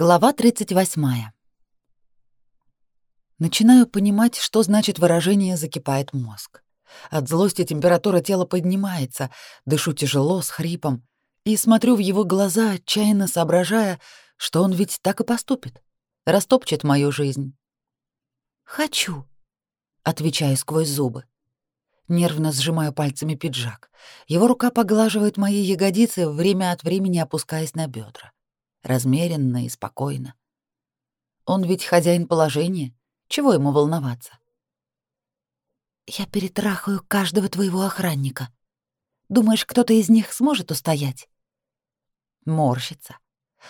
Глава 38. Начинаю понимать, что значит выражение «закипает мозг». От злости температура тела поднимается, дышу тяжело, с хрипом, и смотрю в его глаза, отчаянно соображая, что он ведь так и поступит, растопчет мою жизнь. «Хочу», — отвечаю сквозь зубы. Нервно сжимаю пальцами пиджак. Его рука поглаживает мои ягодицы, время от времени опускаясь на бедра размеренно и спокойно. Он ведь хозяин положения, чего ему волноваться? Я перетрахаю каждого твоего охранника. Думаешь, кто-то из них сможет устоять? Морщится.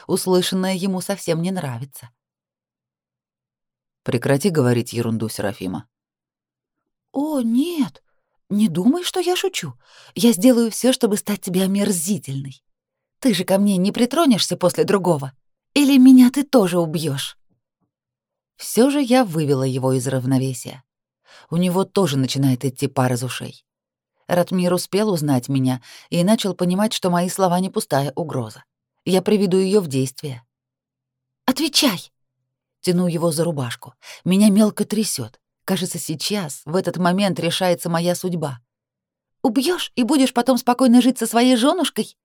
Услышанное ему совсем не нравится. Прекрати говорить ерунду, Серафима. О, нет. Не думай, что я шучу. Я сделаю все, чтобы стать тебе омерзительной. Ты же ко мне не притронешься после другого? Или меня ты тоже убьешь? Все же я вывела его из равновесия. У него тоже начинает идти пар из ушей. Ратмир успел узнать меня и начал понимать, что мои слова не пустая угроза. Я приведу ее в действие. «Отвечай!» Тяну его за рубашку. Меня мелко трясет. Кажется, сейчас, в этот момент, решается моя судьба. Убьешь и будешь потом спокойно жить со своей женушкой?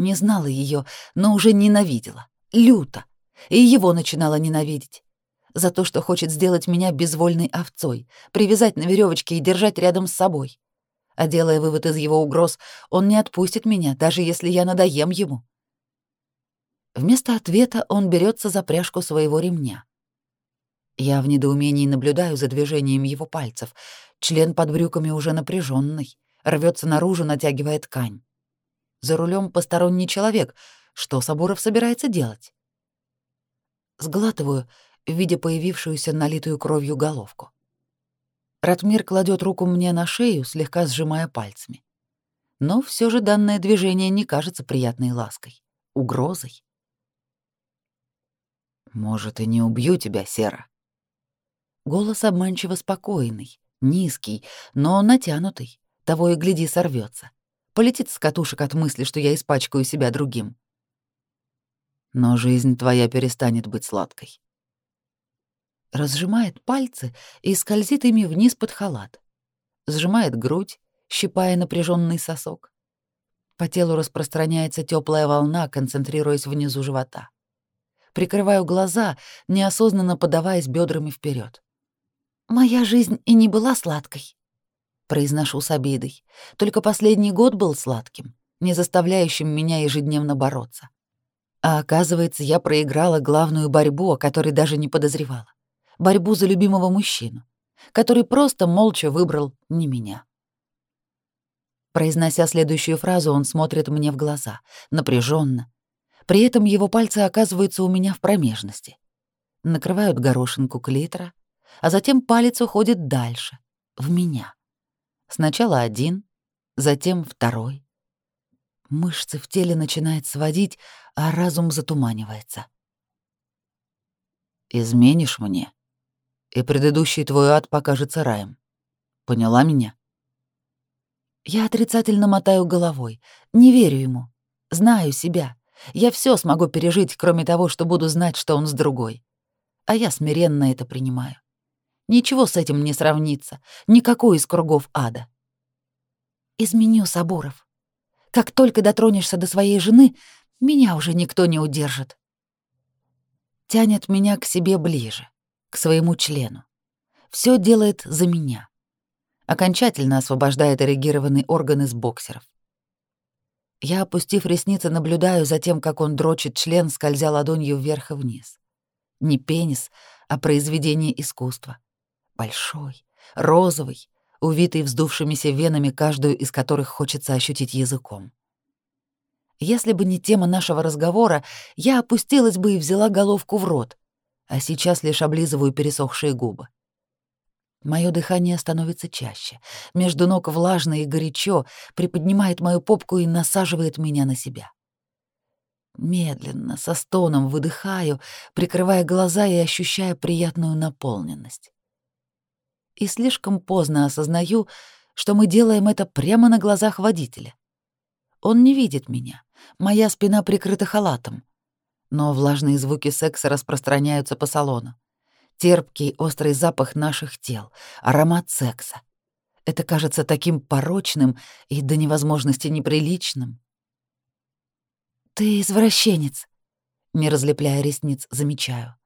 Не знала ее, но уже ненавидела. Люто. И его начинала ненавидеть. За то, что хочет сделать меня безвольной овцой, привязать на веревочке и держать рядом с собой. А делая вывод из его угроз, он не отпустит меня, даже если я надоем ему. Вместо ответа он берется за пряжку своего ремня. Я в недоумении наблюдаю за движением его пальцев. Член под брюками уже напряженный, рвется наружу, натягивая ткань. За рулем посторонний человек. Что Соборов собирается делать? Сглатываю, видя появившуюся налитую кровью головку. Ратмир кладет руку мне на шею, слегка сжимая пальцами. Но все же данное движение не кажется приятной лаской, угрозой. «Может, и не убью тебя, Сера?» Голос обманчиво спокойный, низкий, но натянутый, того и гляди сорвется полетит с катушек от мысли, что я испачкаю себя другим. Но жизнь твоя перестанет быть сладкой. Разжимает пальцы и скользит ими вниз под халат. Сжимает грудь, щипая напряженный сосок. По телу распространяется теплая волна, концентрируясь внизу живота. Прикрываю глаза, неосознанно подаваясь бедрами вперед. Моя жизнь и не была сладкой произношу с обидой. Только последний год был сладким, не заставляющим меня ежедневно бороться. А оказывается, я проиграла главную борьбу, о которой даже не подозревала. Борьбу за любимого мужчину, который просто молча выбрал не меня. Произнося следующую фразу, он смотрит мне в глаза, напряженно. При этом его пальцы оказываются у меня в промежности. Накрывают горошинку клитора, а затем палец уходит дальше, в меня. Сначала один, затем второй. Мышцы в теле начинают сводить, а разум затуманивается. «Изменишь мне, и предыдущий твой ад покажется раем. Поняла меня?» Я отрицательно мотаю головой. Не верю ему. Знаю себя. Я все смогу пережить, кроме того, что буду знать, что он с другой. А я смиренно это принимаю. Ничего с этим не сравнится, никакой из кругов ада. Изменю Соборов. Как только дотронешься до своей жены, меня уже никто не удержит. Тянет меня к себе ближе, к своему члену. Все делает за меня. Окончательно освобождает эрегированный орган из боксеров. Я, опустив ресницы, наблюдаю за тем, как он дрочит член, скользя ладонью вверх и вниз. Не пенис, а произведение искусства большой, розовый, увитый вздувшимися венами, каждую из которых хочется ощутить языком. Если бы не тема нашего разговора, я опустилась бы и взяла головку в рот, а сейчас лишь облизываю пересохшие губы. Моё дыхание становится чаще, между ног влажно и горячо, приподнимает мою попку и насаживает меня на себя. Медленно, со стоном выдыхаю, прикрывая глаза и ощущая приятную наполненность и слишком поздно осознаю, что мы делаем это прямо на глазах водителя. Он не видит меня, моя спина прикрыта халатом. Но влажные звуки секса распространяются по салону. Терпкий, острый запах наших тел, аромат секса. Это кажется таким порочным и до невозможности неприличным. «Ты извращенец», — не разлепляя ресниц, замечаю.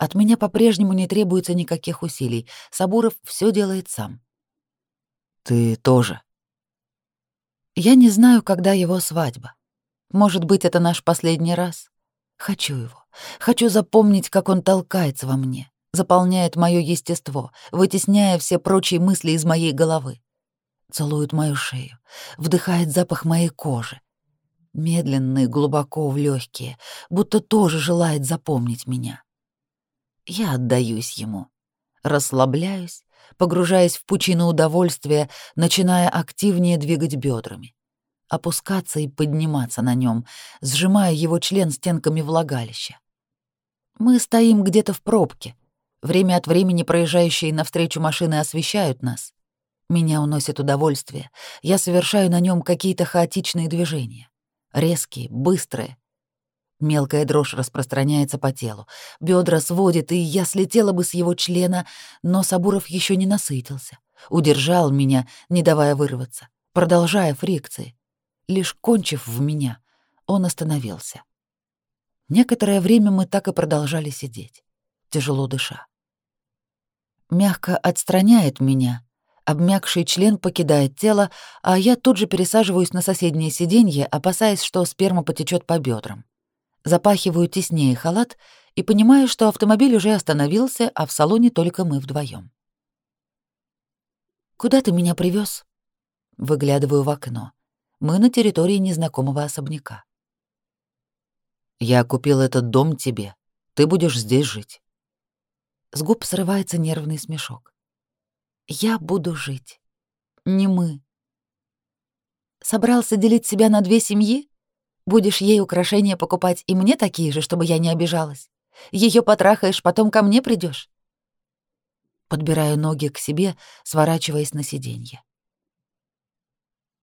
От меня по-прежнему не требуется никаких усилий. Сабуров все делает сам. «Ты тоже», я не знаю, когда его свадьба. Может быть, это наш последний раз. Хочу его. Хочу запомнить, как он толкается во мне, заполняет мое естество, вытесняя все прочие мысли из моей головы. Целует мою шею, вдыхает запах моей кожи. Медленно и глубоко в легкие, будто тоже желает запомнить меня. Я отдаюсь ему, расслабляюсь, погружаясь в пучину удовольствия, начиная активнее двигать бедрами, опускаться и подниматься на нем, сжимая его член стенками влагалища. Мы стоим где-то в пробке. Время от времени проезжающие навстречу машины освещают нас. Меня уносит удовольствие. Я совершаю на нем какие-то хаотичные движения. Резкие, быстрые, Мелкая дрожь распространяется по телу. Бедра сводит, и я слетела бы с его члена, но Сабуров еще не насытился. Удержал меня, не давая вырваться, продолжая фрикции. Лишь кончив в меня, он остановился. Некоторое время мы так и продолжали сидеть, тяжело дыша. Мягко отстраняет меня, обмякший член покидает тело, а я тут же пересаживаюсь на соседнее сиденье, опасаясь, что сперма потечет по бедрам. Запахиваю теснее халат и понимаю, что автомобиль уже остановился, а в салоне только мы вдвоем. «Куда ты меня привез? Выглядываю в окно. Мы на территории незнакомого особняка. «Я купил этот дом тебе. Ты будешь здесь жить». С губ срывается нервный смешок. «Я буду жить. Не мы». Собрался делить себя на две семьи? Будешь ей украшения покупать и мне такие же, чтобы я не обижалась. Ее потрахаешь, потом ко мне придешь. Подбираю ноги к себе, сворачиваясь на сиденье.